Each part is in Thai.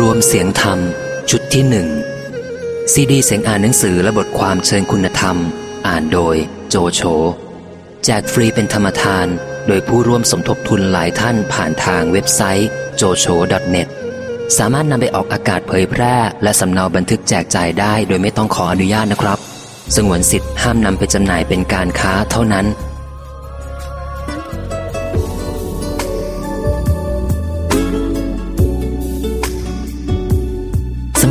รวมเสียงธรรม ชุดที่หนึ่งซีดีเสียงอ่านหนังสือและบทความเชิญคุณธรรม อ่านโดยโจโฉแจกฟรีเป็นธรรมทาน โดยผู้ร่วมสมทบทุนหลายท่านผ่านทางเว็บไซต์ jocho.net สามารถนำไปออกอากาศเผยแพร่ และสำเนาบันทึกแจกจ่ายได้โดยไม่ต้องขออนุญาตนะครับ สงวนสิทธิ์ห้ามนำไปจำหน่ายเป็นการค้าเท่านั้น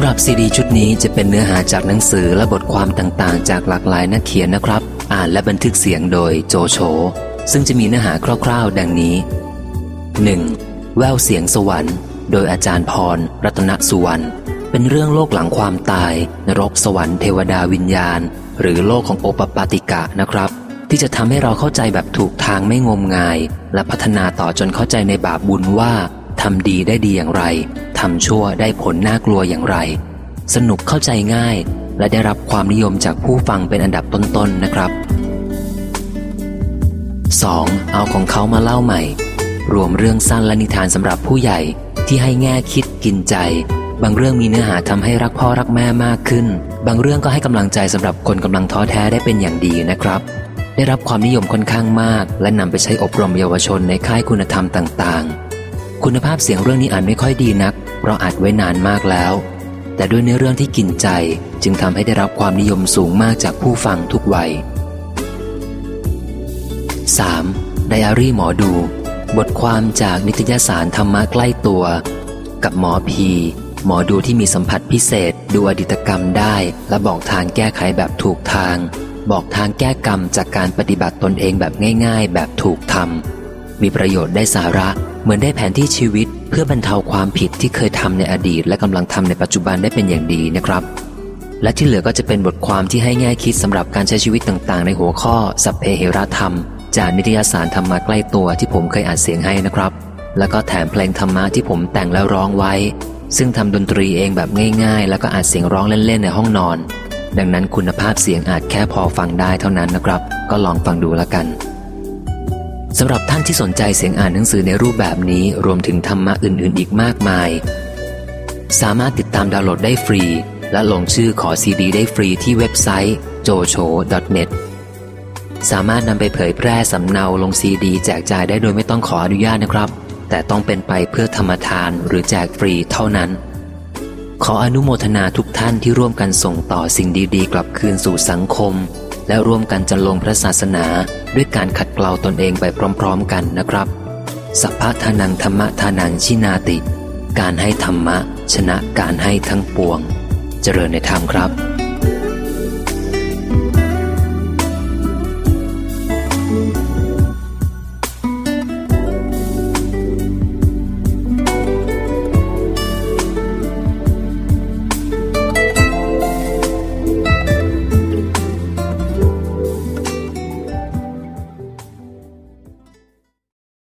หรับซีดีชุดนี้จะเป็นเนื้อหาจากหนังสือและบทความต่างๆ จากหลากหลายนักเขียนนะครับ อ่านและบันทึกเสียงโดยโจโฉซึ่งจะมีเนื้อหาคร่าวๆ ดังนี้ 1. แววเสียงสวรรค์ โดยอาจารย์พร รัตนสุวรรณ เป็นเรื่องโลกหลังความตาย นรกสวรรค์เทวดาวิญญาณ หรือโลกของโอปปาติกะนะครับ ที่จะทำให้เราเข้าใจแบบถูกทางไม่งมงาย และพัฒนาต่อจนเข้าใจในบาปบุญว่า ทำดีได้ดีอย่างไร ทำชั่วได้ผลน่ากลัวอย่างไร สนุกเข้าใจง่าย และได้รับความนิยมจากผู้ฟังเป็นอันดับต้นๆนนะครับ 2. เอาของเขามาเล่าใหม่ รวมเรื่องสั้นและนิทานสำหรับผู้ใหญ่ที่ให้แง่คิดกินใจ บางเรื่องมีเนื้อหาทำให้รักพ่อรักแม่มากขึ้น บางเรื่องก็ให้กำลังใจสำหรับคนกำลังท้อแท้ได้เป็นอย่างดีนะครับ ได้รับความนิยมค่อนข้างมาก และนำไปใช้อบรมเยาวชนในค่ายคุณธรรมต่างๆ คุณภาพเสียงเรื่องนี้อ่านไม่ค่อยดีนัก เพราะอัดไว้นานมากแล้ว แต่ด้วยเนื้อเรื่องที่กินใจจึงทำให้ได้รับความนิยมสูงมากจากผู้ฟังทุกวัย 3. ไดอารี่หมอดู บทความจากนิตยสารธรรมะใกล้ตัว กับหมอพี หมอดูที่มีสัมผัสพิเศษ ดูอดิตกรรมได้ และบอกทางแก้ไขแบบถูกทาง บอกทางแก้กรรมจากการปฏิบัติตนเองแบบง่าย ๆ แบบถูกทำมีประโยชน์ได้สาระ เหมือนได้แผนที่ชีวิตเพื่อบรรเทาความผิดที่เคยทำในอดีต และกำลังทำในปัจจุบันได้เป็นอย่างดีนะครับ และที่เหลือก็จะเป็นบทความที่ให้แง่คิดสำหรับการใช้ชีวิตต่างๆ ในหัวข้อสัพเพเหระธรรม จากนิตยสารธรรมะใกล้ตัวที่ผมเคยอ่านเสียงให้นะครับ แล้วก็แถมเพลงธรรมะที่ผมแต่งแล้วร้องไว้ ซึ่งทำดนตรีเองแบบง่าย ๆ แล้วก็อาจเสียงร้องเล่นๆในห้องนอน ดังนั้นคุณภาพเสียงอาจแค่พอฟังได้เท่านั้นนะครับ ก็ลองฟังดูแล้วกัน สำหรับท่านที่สนใจเสียงอ่านหนังสือในรูปแบบนี้รวมถึงธรรมะอื่น ๆ อีกมากมาย สามารถติดตามดาวน์โหลดได้ฟรี และลงชื่อขอซีดีได้ฟรีที่เว็บไซต์ jocho.net สามารถนำไปเผยแพร่สำเนาลงซีดี แจกจ่ายได้โดยไม่ต้องขออนุญาตนะครับ แต่ต้องเป็นไปเพื่อธรรมทานหรือแจกฟรีเท่านั้น ขออนุโมทนาทุกท่านที่ร่วมกันส่งต่อสิ่งดี ๆ กลับคืนสู่สังคม และร่วมกันจันลงพระศาสนาด้วยการขัดเกลาตนเองไปพร้อมๆกันนะครับ สัพพะทานังธรรมะทานังชินาติ การให้ธรรมะ ชนะการให้ทั้งปวง เจริญในธรรมครับ